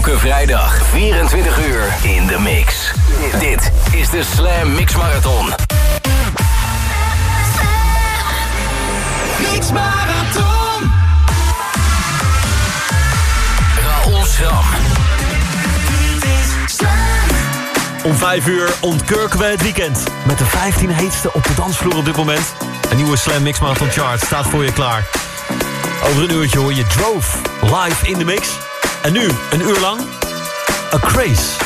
Elke vrijdag 24 uur in de mix. Dit is de Slam Mix Marathon. Mix Marathon. Raoul Schram. Om 5 uur ontkurken we het weekend. Met de 15 heetste op de dansvloer op dit moment. Een nieuwe Slam Mix Marathon Chart staat voor je klaar. Over een uurtje hoor je Drove live in de mix. En nu, een uur lang, A Craze.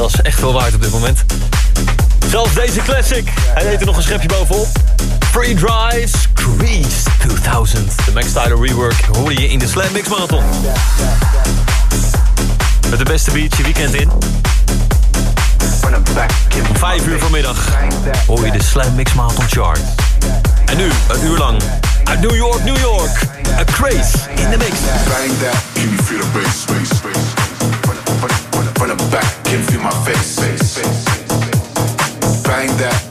dat is echt wel waard op dit moment. Zelfs deze classic. Hij heeft er nog een schepje bovenop. Free Drives Crease 2000. De Max Style rework Hoor je in de Slam Mix Marathon. Met de beste beat je weekend in. Vijf uur vanmiddag hoor je de Slam Mix Marathon chart. En nu, een uur lang, uit New York, New York. A Craze in the mix can feel my face. Bang that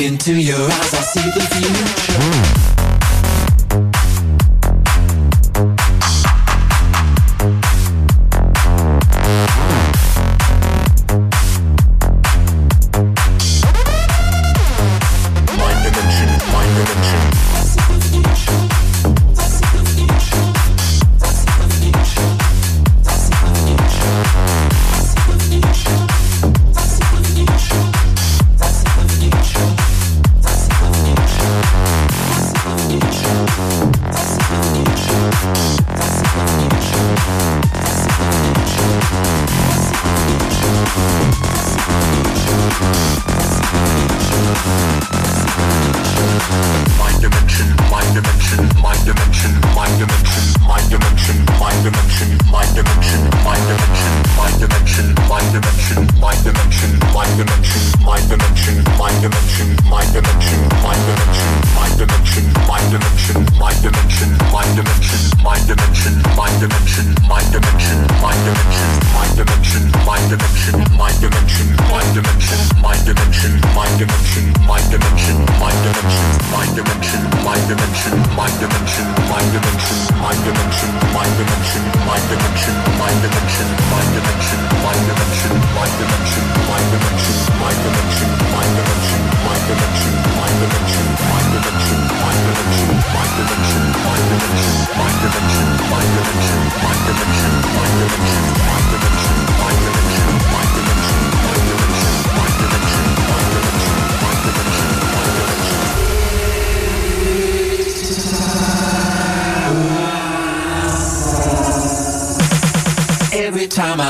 into your eyes, I see the future.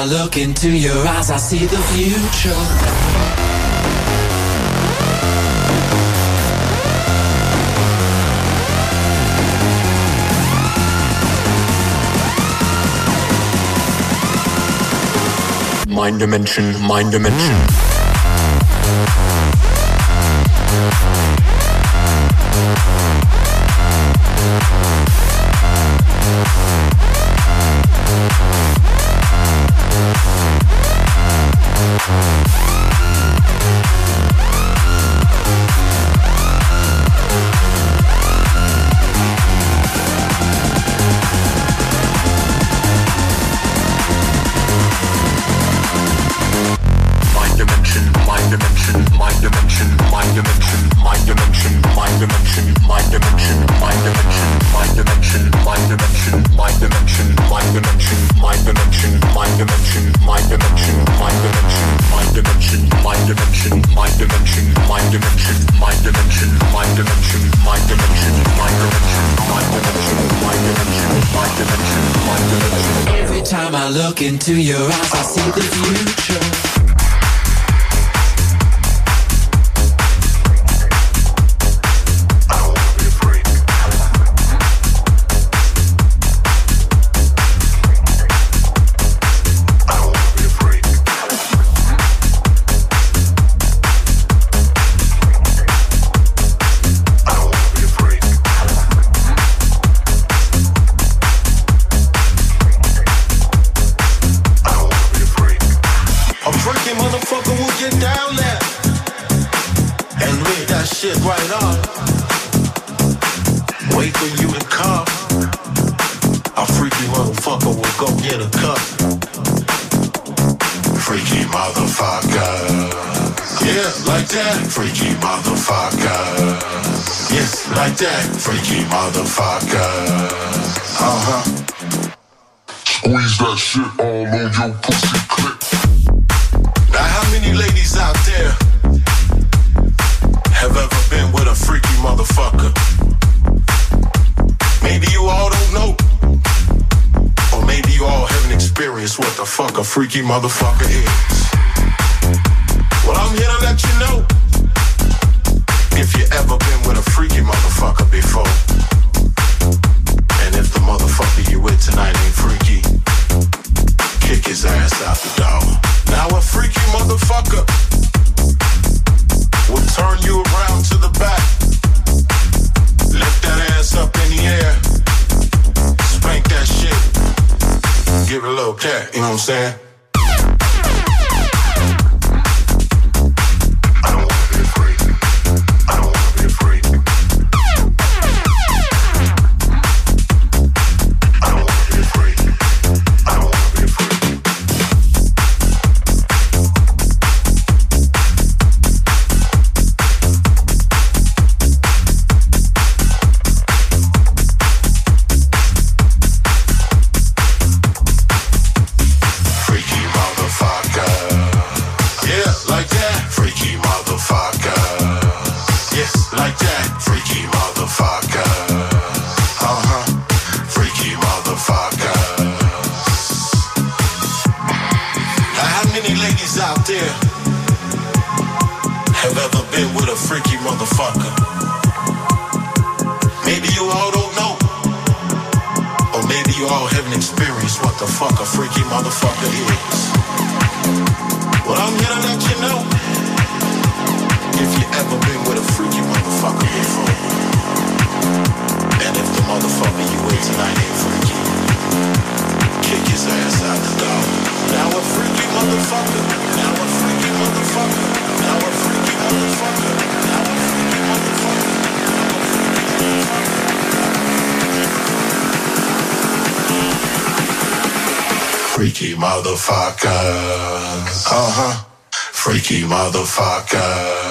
I look into your eyes, I see the future. Mind dimension, mind dimension. Mind I look into your eyes, I see the future. Freaky motherfucker is. Well, I'm here to let you know. If you ever been with a freaky motherfucker before. And if the motherfucker you with tonight ain't freaky, kick his ass out the door. Now a freaky motherfucker will turn you around to the back. Lift that ass up in the air. Spank that shit. Give it a little cat, you know what I'm saying? Motherfucker is. Well, I'm here to let you know. If you ever been with a freaky motherfucker before. And if the motherfucker you with tonight ain't freaky, kick his ass out the door. Now a freaky motherfucker. Now a freaky motherfucker. Now a freaky motherfucker. Now a freaky motherfucker. Now a freaky motherfucker. Freaky motherfuckers. Uh huh. Freaky motherfuckers.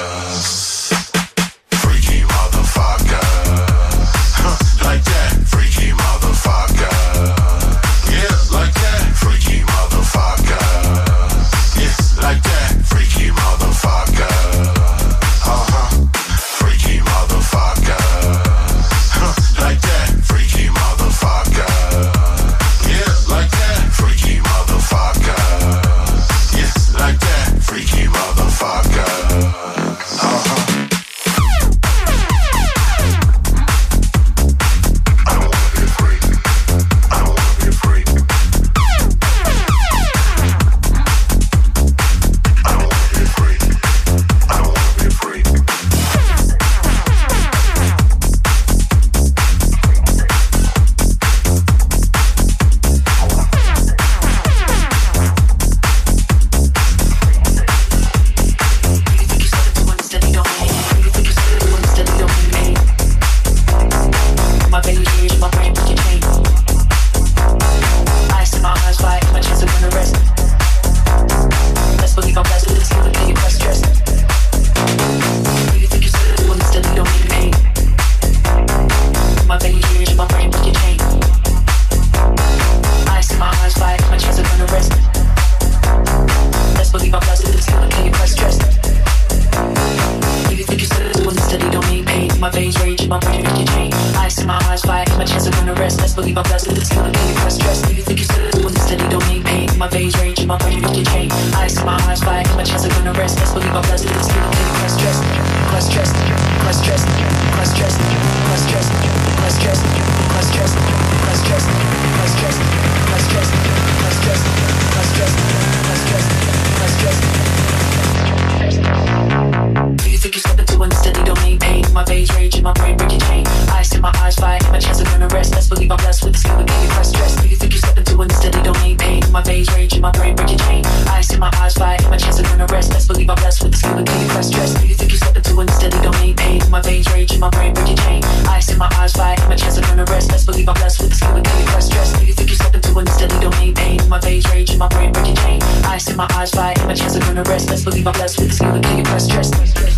in my eyes by images of universe. Let's believe I'm blessed with the skill to kill your best dress.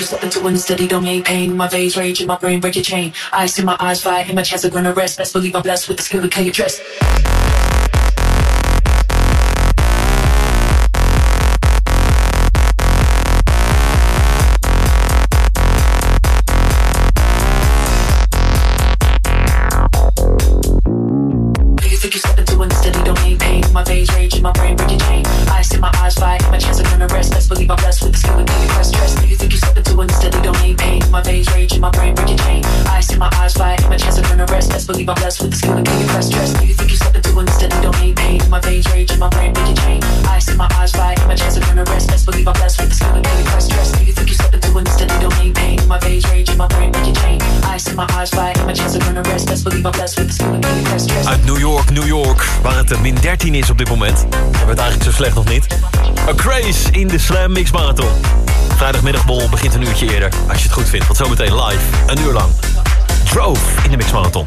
just up into unsteady domain Pain. In my veins, rage in my brain, break your chain. I see my eyes, fire in my chest, I'm gonna rest. Best believe I'm blessed with the skill to kill your dress. My veins rage in my brain, break my chance to gonna rest. Let's believe I'm blessed with the skill and can you press stress. Do you think you step into an instead? They don't need pain. with my veins, rage in my brain, breaking chain. I see my eyes fly, my chance to turn a rest. Best believe I'm blessed with the skill to keep you press stress. Do you think you stepping through instead? You don't need pain. In my veins, rage in my brain, breaking chain. I see my eyes fly, my chance to turn a rest. Best believe I'm blessed with the skill to keep you press stress. Do you think you stepping through instead? You don't need pain. In my veins, rage in my brain, breaking chain. I see my eyes fly, my chance to turn a rest. Best believe I'm blessed with the skill to keep you press stress. Uit New York, New York, waar het min 13 is op dit moment. Hebben we het eigenlijk zo slecht of niet? A craze in de Slam Mix Marathon. Vrijdagmiddagbol begint een uurtje eerder, als je het goed vindt dit. zo zometeen live, een uur lang. Drove in de Mix Marathon.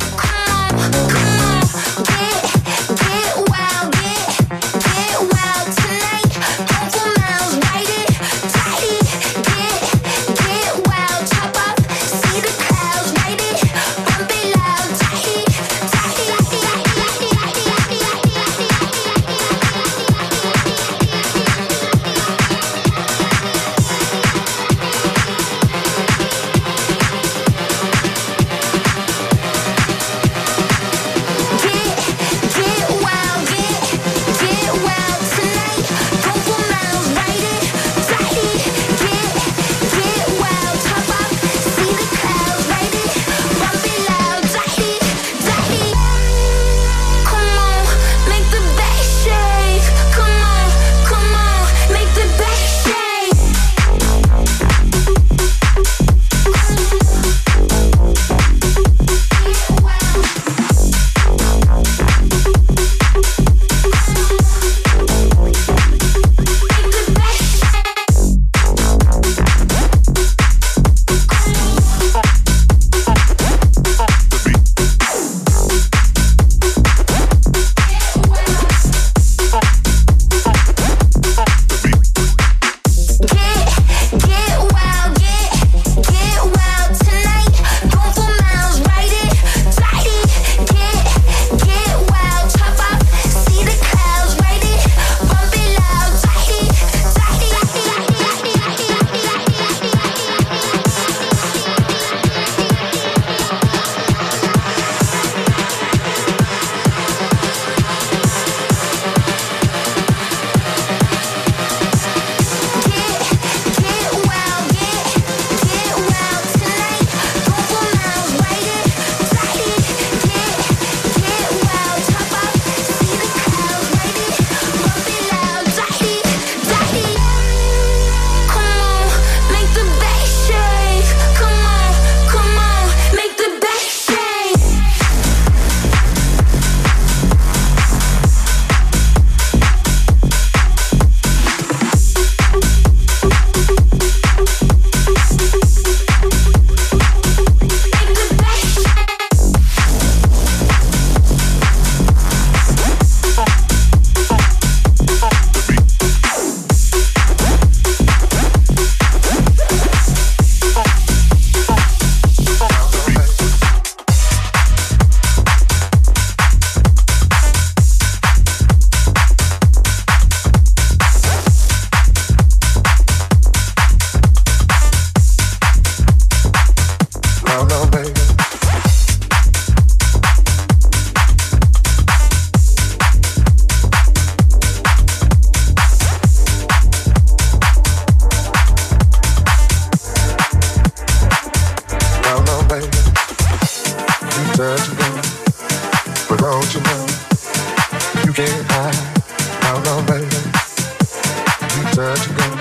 without you gone,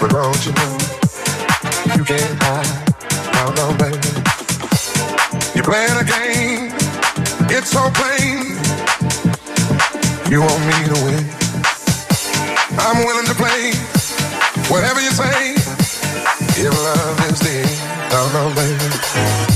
without you gone. You can't hide, no, no, baby. You're playing a game, it's so plain. You want me to win. I'm willing to play, whatever you say. If love is the, no, no, baby.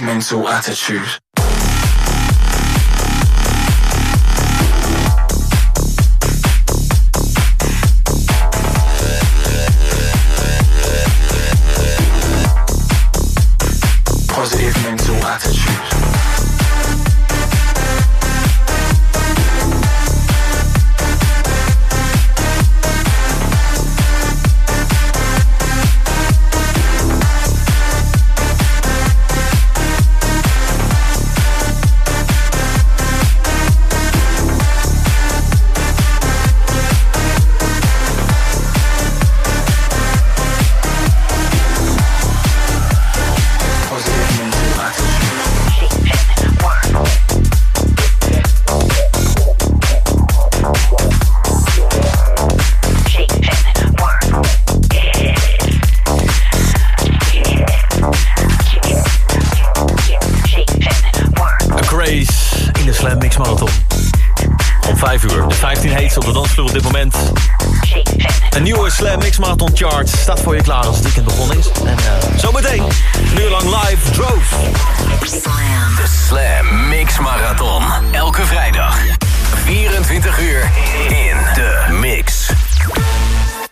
mental attitude. staat voor je klaar.